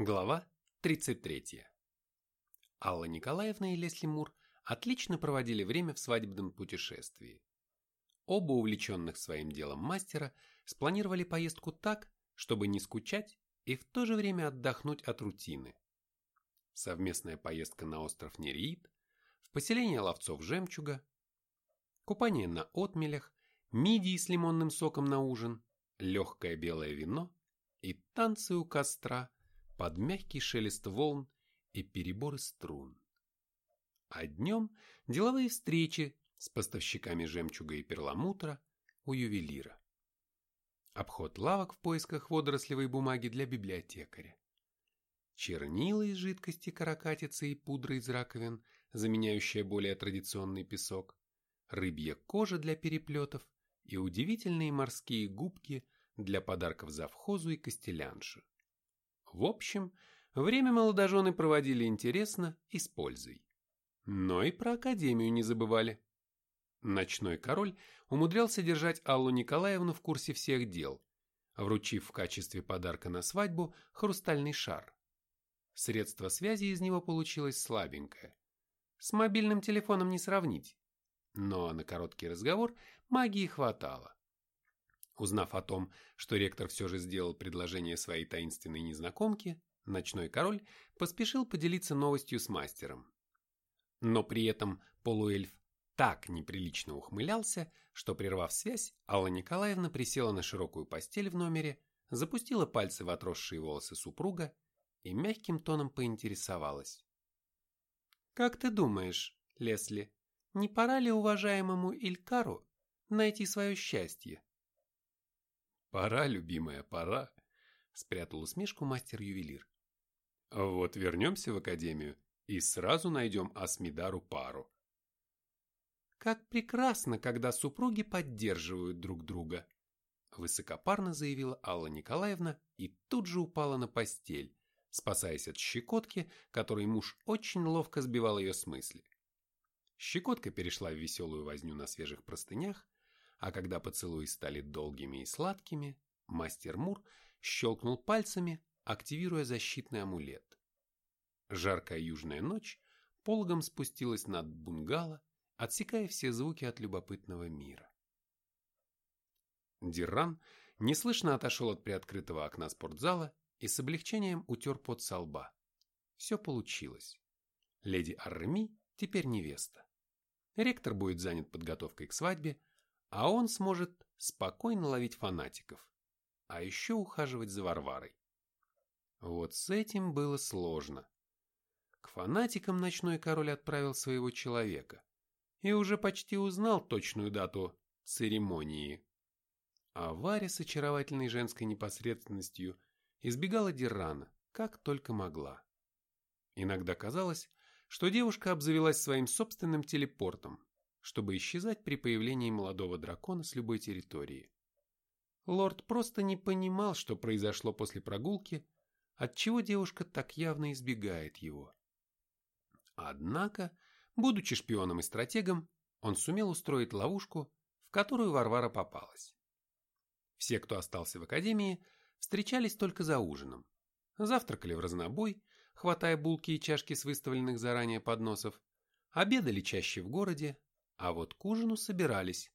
Глава 33. Алла Николаевна и Лесли Мур отлично проводили время в свадебном путешествии. Оба увлеченных своим делом мастера спланировали поездку так, чтобы не скучать и в то же время отдохнуть от рутины. Совместная поездка на остров Нереид, в поселение ловцов жемчуга, купание на отмелях, мидии с лимонным соком на ужин, легкое белое вино и танцы у костра – под мягкий шелест волн и переборы струн. А днем деловые встречи с поставщиками жемчуга и перламутра у ювелира. Обход лавок в поисках водорослевой бумаги для библиотекаря. Чернила из жидкости каракатицы и пудра из раковин, заменяющая более традиционный песок, рыбья кожа для переплетов и удивительные морские губки для подарков завхозу и костелянше. В общем, время молодожены проводили интересно и с пользой. Но и про академию не забывали. Ночной король умудрялся держать Аллу Николаевну в курсе всех дел, вручив в качестве подарка на свадьбу хрустальный шар. Средство связи из него получилось слабенькое. С мобильным телефоном не сравнить. Но на короткий разговор магии хватало. Узнав о том, что ректор все же сделал предложение своей таинственной незнакомке, ночной король поспешил поделиться новостью с мастером. Но при этом полуэльф так неприлично ухмылялся, что, прервав связь, Алла Николаевна присела на широкую постель в номере, запустила пальцы в отросшие волосы супруга и мягким тоном поинтересовалась. «Как ты думаешь, Лесли, не пора ли уважаемому Илькару найти свое счастье?» «Пора, любимая, пора», — спрятал усмешку мастер-ювелир. «Вот вернемся в академию и сразу найдем Асмидару пару». «Как прекрасно, когда супруги поддерживают друг друга», — высокопарно заявила Алла Николаевна и тут же упала на постель, спасаясь от щекотки, которой муж очень ловко сбивал ее с мысли. Щекотка перешла в веселую возню на свежих простынях, а когда поцелуи стали долгими и сладкими, мастер Мур щелкнул пальцами, активируя защитный амулет. Жаркая южная ночь пологом спустилась над бунгало, отсекая все звуки от любопытного мира. Дирран неслышно отошел от приоткрытого окна спортзала и с облегчением утер пот со лба. Все получилось. Леди Арреми теперь невеста. Ректор будет занят подготовкой к свадьбе, а он сможет спокойно ловить фанатиков, а еще ухаживать за Варварой. Вот с этим было сложно. К фанатикам ночной король отправил своего человека и уже почти узнал точную дату церемонии. А Варя с очаровательной женской непосредственностью избегала Дирана, как только могла. Иногда казалось, что девушка обзавелась своим собственным телепортом, чтобы исчезать при появлении молодого дракона с любой территории. Лорд просто не понимал, что произошло после прогулки, отчего девушка так явно избегает его. Однако, будучи шпионом и стратегом, он сумел устроить ловушку, в которую Варвара попалась. Все, кто остался в академии, встречались только за ужином. Завтракали в разнобой, хватая булки и чашки с выставленных заранее подносов, обедали чаще в городе, а вот к ужину собирались,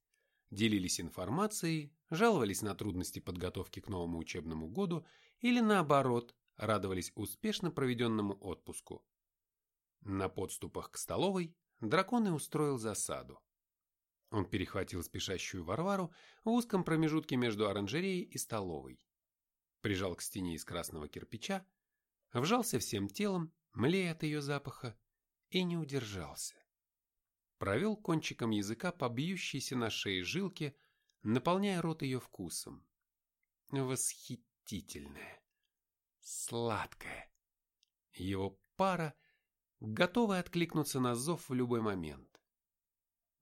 делились информацией, жаловались на трудности подготовки к новому учебному году или наоборот, радовались успешно проведенному отпуску. На подступах к столовой дракон и устроил засаду. Он перехватил спешащую Варвару в узком промежутке между оранжереей и столовой. Прижал к стене из красного кирпича, вжался всем телом, млея от ее запаха, и не удержался провел кончиком языка по бьющейся на шее жилке, наполняя рот ее вкусом. Восхитительное, сладкое. Его пара готова откликнуться на зов в любой момент.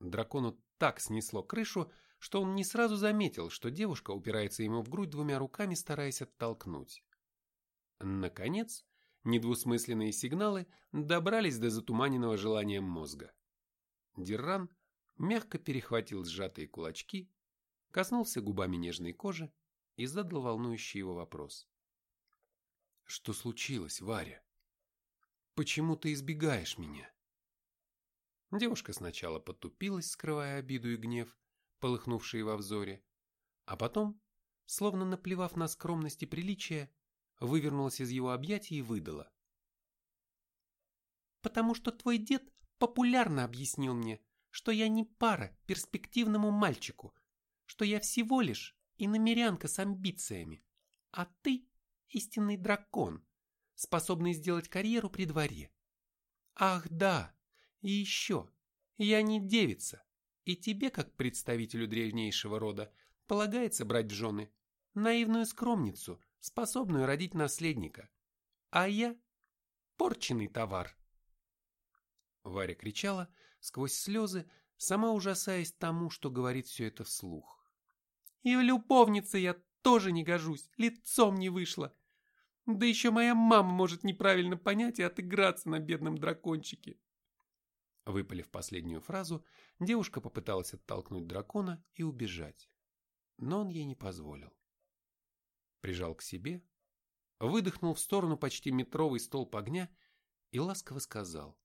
Дракону так снесло крышу, что он не сразу заметил, что девушка упирается ему в грудь двумя руками, стараясь оттолкнуть. Наконец, недвусмысленные сигналы добрались до затуманенного желанием мозга. Дирран мягко перехватил сжатые кулачки, коснулся губами нежной кожи и задал волнующий его вопрос. Что случилось, Варя? Почему ты избегаешь меня? Девушка сначала потупилась, скрывая обиду и гнев, полыхнувшие во взоре, а потом, словно наплевав на скромность и приличие, вывернулась из его объятий и выдала. «Потому что твой дед популярно объяснил мне, что я не пара перспективному мальчику, что я всего лишь иномерянка с амбициями, а ты истинный дракон, способный сделать карьеру при дворе. Ах да, и еще, я не девица, и тебе, как представителю древнейшего рода, полагается брать в жены наивную скромницу, способную родить наследника. А я – порченный товар. Варя кричала сквозь слезы, сама ужасаясь тому, что говорит все это вслух. И в любовнице я тоже не гожусь, лицом не вышло. Да еще моя мама может неправильно понять и отыграться на бедном дракончике. Выпалив последнюю фразу, девушка попыталась оттолкнуть дракона и убежать. Но он ей не позволил. Прижал к себе, выдохнул в сторону почти метровый столб огня и ласково сказал.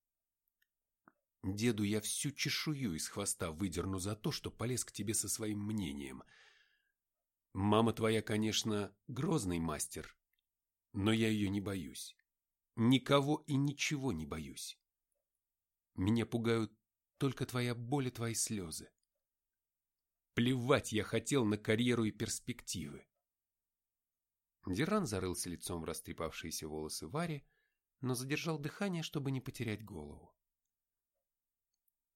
«Деду я всю чешую из хвоста выдерну за то, что полез к тебе со своим мнением. Мама твоя, конечно, грозный мастер, но я ее не боюсь. Никого и ничего не боюсь. Меня пугают только твоя боль и твои слезы. Плевать я хотел на карьеру и перспективы. Диран зарылся лицом в растрепавшиеся волосы Вари, но задержал дыхание, чтобы не потерять голову.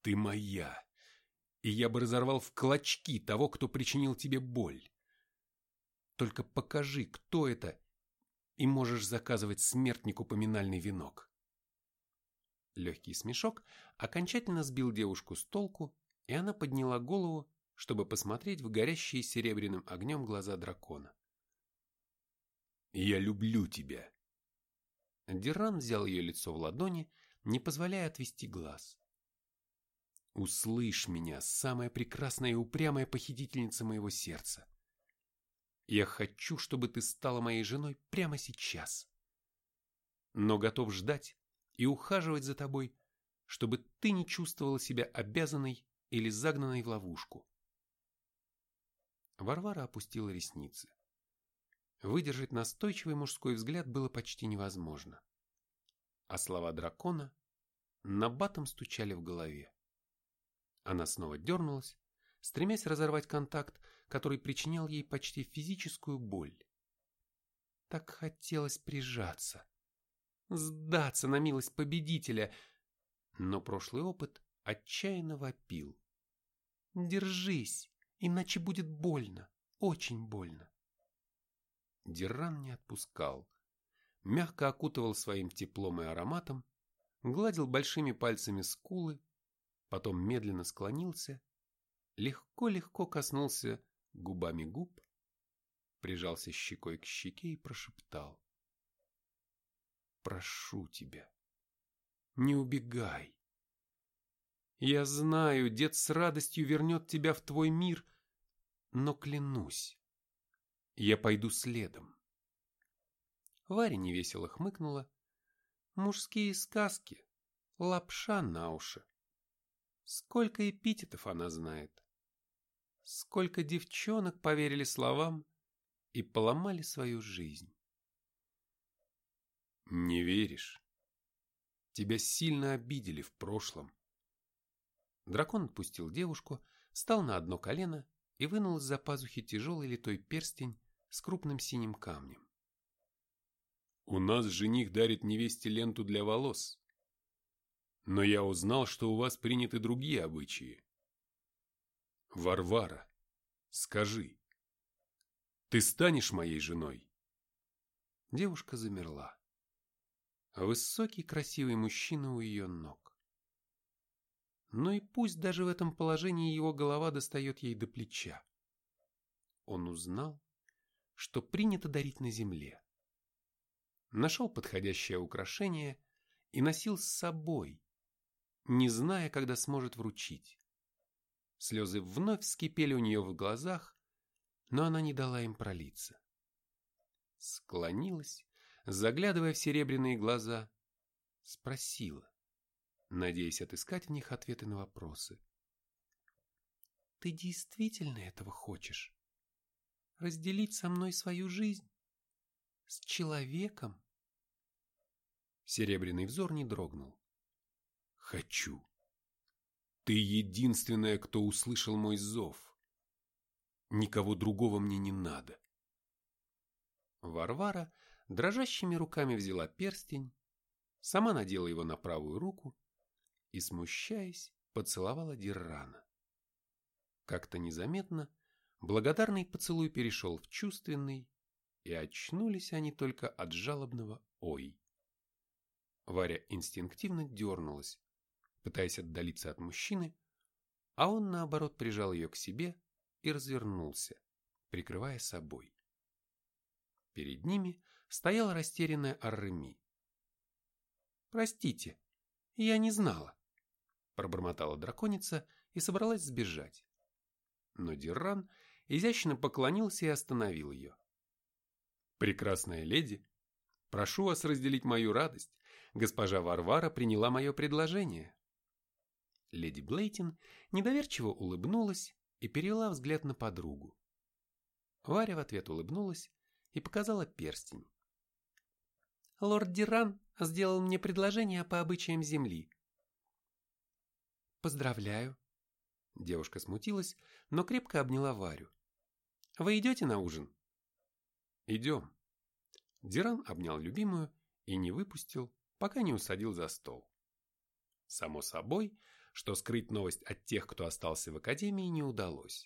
«Ты моя, и я бы разорвал в клочки того, кто причинил тебе боль. Только покажи, кто это и можешь заказывать смертнику поминальный венок. Легкий смешок окончательно сбил девушку с толку, и она подняла голову, чтобы посмотреть в горящие серебряным огнем глаза дракона. «Я люблю тебя!» Диран взял ее лицо в ладони, не позволяя отвести глаз. «Услышь меня, самая прекрасная и упрямая похитительница моего сердца. Я хочу, чтобы ты стала моей женой прямо сейчас. Но готов ждать и ухаживать за тобой, чтобы ты не чувствовала себя обязанной или загнанной в ловушку. Варвара опустила ресницы. Выдержать настойчивый мужской взгляд было почти невозможно. А слова дракона набатом стучали в голове. Она снова дернулась, стремясь разорвать контакт, который причинял ей почти физическую боль. Так хотелось прижаться, сдаться на милость победителя, но прошлый опыт отчаянно вопил. «Держись, иначе будет больно, очень больно». Диран не отпускал, мягко окутывал своим теплом и ароматом, гладил большими пальцами скулы, потом медленно склонился, легко-легко коснулся губами губ, прижался щекой к щеке и прошептал. «Прошу тебя, не убегай. Я знаю, дед с радостью вернет тебя в твой мир, но клянусь, я пойду следом». Варя невесело хмыкнула. Мужские сказки, лапша на уши. Сколько эпитетов она знает. Сколько девчонок поверили словам и поломали свою жизнь. Не веришь? Тебя сильно обидели в прошлом. Дракон отпустил девушку, встал на одно колено и вынул из-за пазухи тяжелый литой перстень с крупным синим камнем. У нас жених дарит невесте ленту для волос. Но я узнал, что у вас приняты другие обычаи. Варвара, скажи, ты станешь моей женой? Девушка замерла. Высокий красивый мужчина у ее ног. Но и пусть даже в этом положении его голова достает ей до плеча. Он узнал, что принято дарить на земле. Нашел подходящее украшение и носил с собой, не зная, когда сможет вручить. Слезы вновь вскипели у нее в глазах, но она не дала им пролиться. Склонилась, заглядывая в серебряные глаза, спросила, надеясь отыскать в них ответы на вопросы. «Ты действительно этого хочешь? Разделить со мной свою жизнь? С человеком?» Серебряный взор не дрогнул. «Хочу. Ты единственная, кто услышал мой зов. Никого другого мне не надо». Варвара дрожащими руками взяла перстень, сама надела его на правую руку и, смущаясь, поцеловала Диррана. Как-то незаметно благодарный поцелуй перешел в чувственный, и очнулись они только от жалобного «Ой». Варя инстинктивно дернулась, пытаясь отдалиться от мужчины, а он, наоборот, прижал ее к себе и развернулся, прикрывая собой. Перед ними стояла растерянная Арреми. «Простите, я не знала», – пробормотала драконица и собралась сбежать. Но Дирран изящно поклонился и остановил ее. «Прекрасная леди, прошу вас разделить мою радость. Госпожа Варвара приняла мое предложение». Леди Блейтин недоверчиво улыбнулась и перевела взгляд на подругу. Варя в ответ улыбнулась и показала перстень. Лорд Диран сделал мне предложение по обычаям земли. Поздравляю. Девушка смутилась, но крепко обняла Варю. Вы идете на ужин? Идем. Диран обнял любимую и не выпустил, пока не усадил за стол. Само собой, что скрыть новость от тех, кто остался в академии, не удалось.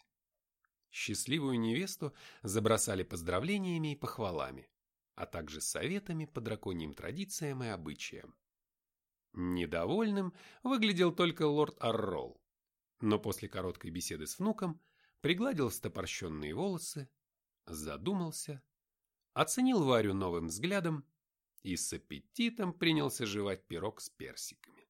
Счастливую невесту забросали поздравлениями и похвалами, а также советами по драконьим традициям и обычаям. Недовольным выглядел только лорд Аррол, но после короткой беседы с внуком пригладил стопорщенные волосы, задумался, оценил Варю новым взглядом и с аппетитом принялся жевать пирог с персиками.